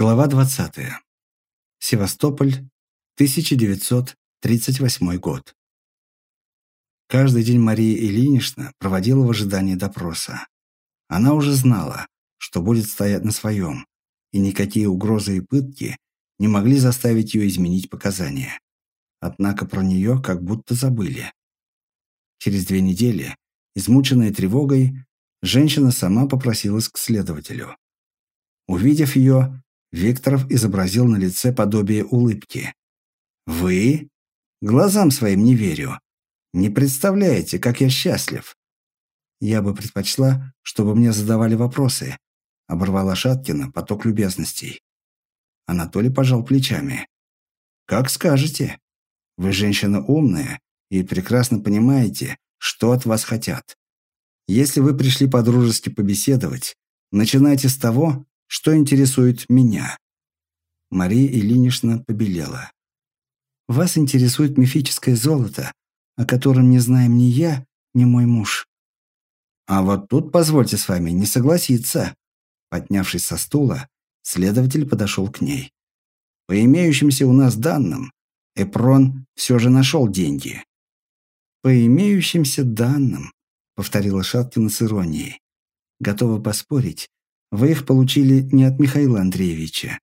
Глава 20. Севастополь, 1938 год. Каждый день Мария Ильинична проводила в ожидании допроса. Она уже знала, что будет стоять на своем, и никакие угрозы и пытки не могли заставить ее изменить показания. Однако про нее как будто забыли. Через две недели, измученная тревогой, женщина сама попросилась к следователю. Увидев ее, Викторов изобразил на лице подобие улыбки. «Вы? Глазам своим не верю. Не представляете, как я счастлив. Я бы предпочла, чтобы мне задавали вопросы», оборвала Шаткина поток любезностей. Анатолий пожал плечами. «Как скажете. Вы женщина умная и прекрасно понимаете, что от вас хотят. Если вы пришли по-дружески побеседовать, начинайте с того, что интересует меня. Мария Ильинична побелела. Вас интересует мифическое золото, о котором не знаем ни я, ни мой муж. А вот тут позвольте с вами не согласиться. Поднявшись со стула, следователь подошел к ней. По имеющимся у нас данным, Эпрон все же нашел деньги. По имеющимся данным, повторила Шаткина с иронией. Готова поспорить, вы их получили не от Михаила Андреевича.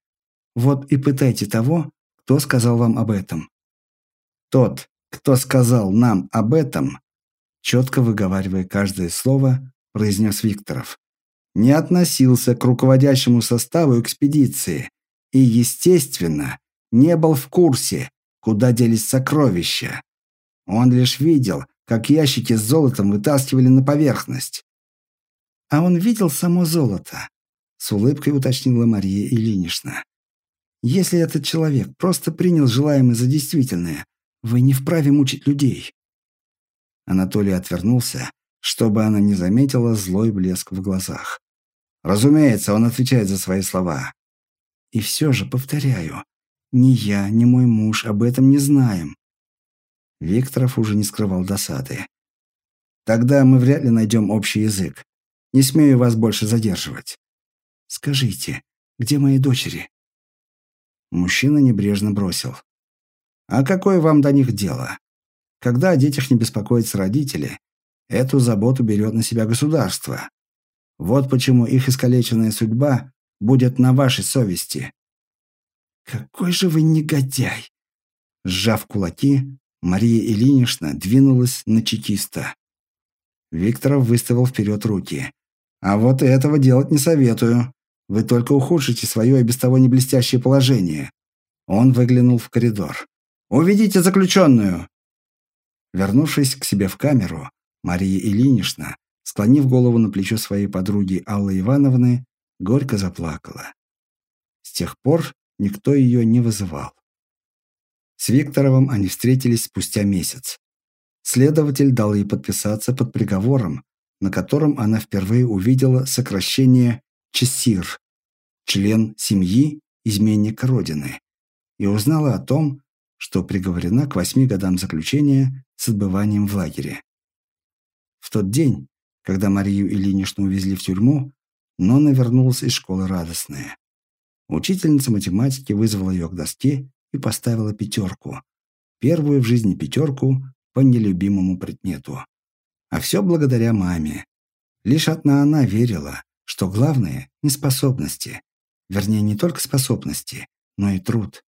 Вот и пытайте того, кто сказал вам об этом. Тот, кто сказал нам об этом, четко выговаривая каждое слово, произнес Викторов, не относился к руководящему составу экспедиции и, естественно, не был в курсе, куда делись сокровища. Он лишь видел, как ящики с золотом вытаскивали на поверхность. А он видел само золото. С улыбкой уточнила Мария Ильинична. «Если этот человек просто принял желаемое за действительное, вы не вправе мучить людей». Анатолий отвернулся, чтобы она не заметила злой блеск в глазах. Разумеется, он отвечает за свои слова. И все же, повторяю, ни я, ни мой муж об этом не знаем. Викторов уже не скрывал досады. Тогда мы вряд ли найдем общий язык. Не смею вас больше задерживать. Скажите, где мои дочери?» Мужчина небрежно бросил. «А какое вам до них дело? Когда о детях не беспокоятся родители, эту заботу берет на себя государство. Вот почему их искалеченная судьба будет на вашей совести». «Какой же вы негодяй!» Сжав кулаки, Мария Ильинична двинулась на чекиста. Викторов выставил вперед руки. «А вот этого делать не советую. Вы только ухудшите свое и без того не блестящее положение». Он выглянул в коридор. «Уведите заключенную!» Вернувшись к себе в камеру, Мария Ильинична, склонив голову на плечо своей подруги Аллы Ивановны, горько заплакала. С тех пор никто ее не вызывал. С Викторовым они встретились спустя месяц. Следователь дал ей подписаться под приговором, на котором она впервые увидела сокращение Чесир, член семьи изменника Родины, и узнала о том, что приговорена к восьми годам заключения с отбыванием в лагере. В тот день, когда Марию Ильиничну увезли в тюрьму, Нонна вернулась из школы радостная. Учительница математики вызвала ее к доске и поставила пятерку. Первую в жизни пятерку по нелюбимому предмету. А все благодаря маме. Лишь одна она верила, что главное – не способности. Вернее, не только способности, но и труд.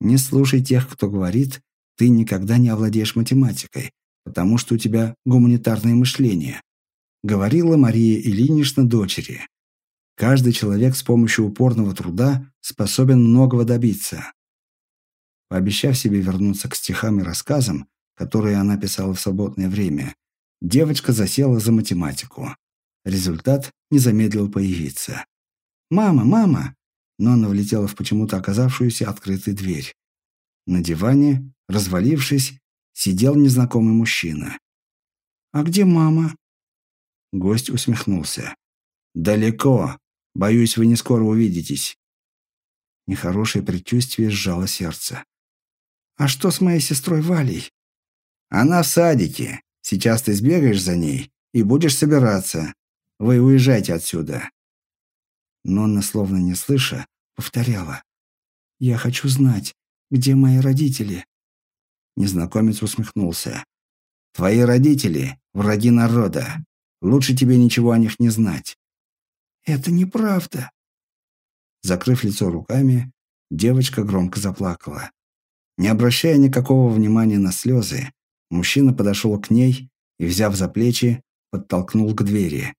Не слушай тех, кто говорит, ты никогда не овладеешь математикой, потому что у тебя гуманитарное мышление. Говорила Мария Ильинична дочери. Каждый человек с помощью упорного труда способен многого добиться. Пообещав себе вернуться к стихам и рассказам, которые она писала в свободное время, девочка засела за математику. Результат не замедлил появиться. «Мама, мама!» Нонна влетела в почему-то оказавшуюся открытой дверь. На диване, развалившись, сидел незнакомый мужчина. «А где мама?» Гость усмехнулся. «Далеко. Боюсь, вы не скоро увидитесь». Нехорошее предчувствие сжало сердце. «А что с моей сестрой Валей?» «Она в садике. Сейчас ты сбегаешь за ней и будешь собираться. Вы уезжайте отсюда». Нонна, словно не слыша, повторяла. «Я хочу знать, где мои родители?» Незнакомец усмехнулся. «Твои родители – враги народа. Лучше тебе ничего о них не знать». «Это неправда». Закрыв лицо руками, девочка громко заплакала. Не обращая никакого внимания на слезы, мужчина подошел к ней и, взяв за плечи, подтолкнул к двери.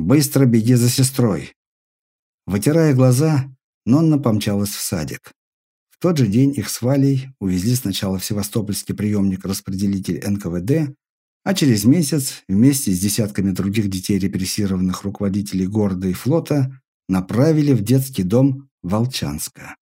«Быстро беги за сестрой!» Вытирая глаза, Нонна помчалась в садик. В тот же день их с Валей увезли сначала в севастопольский приемник-распределитель НКВД, а через месяц вместе с десятками других детей репрессированных руководителей города и флота направили в детский дом Волчанска.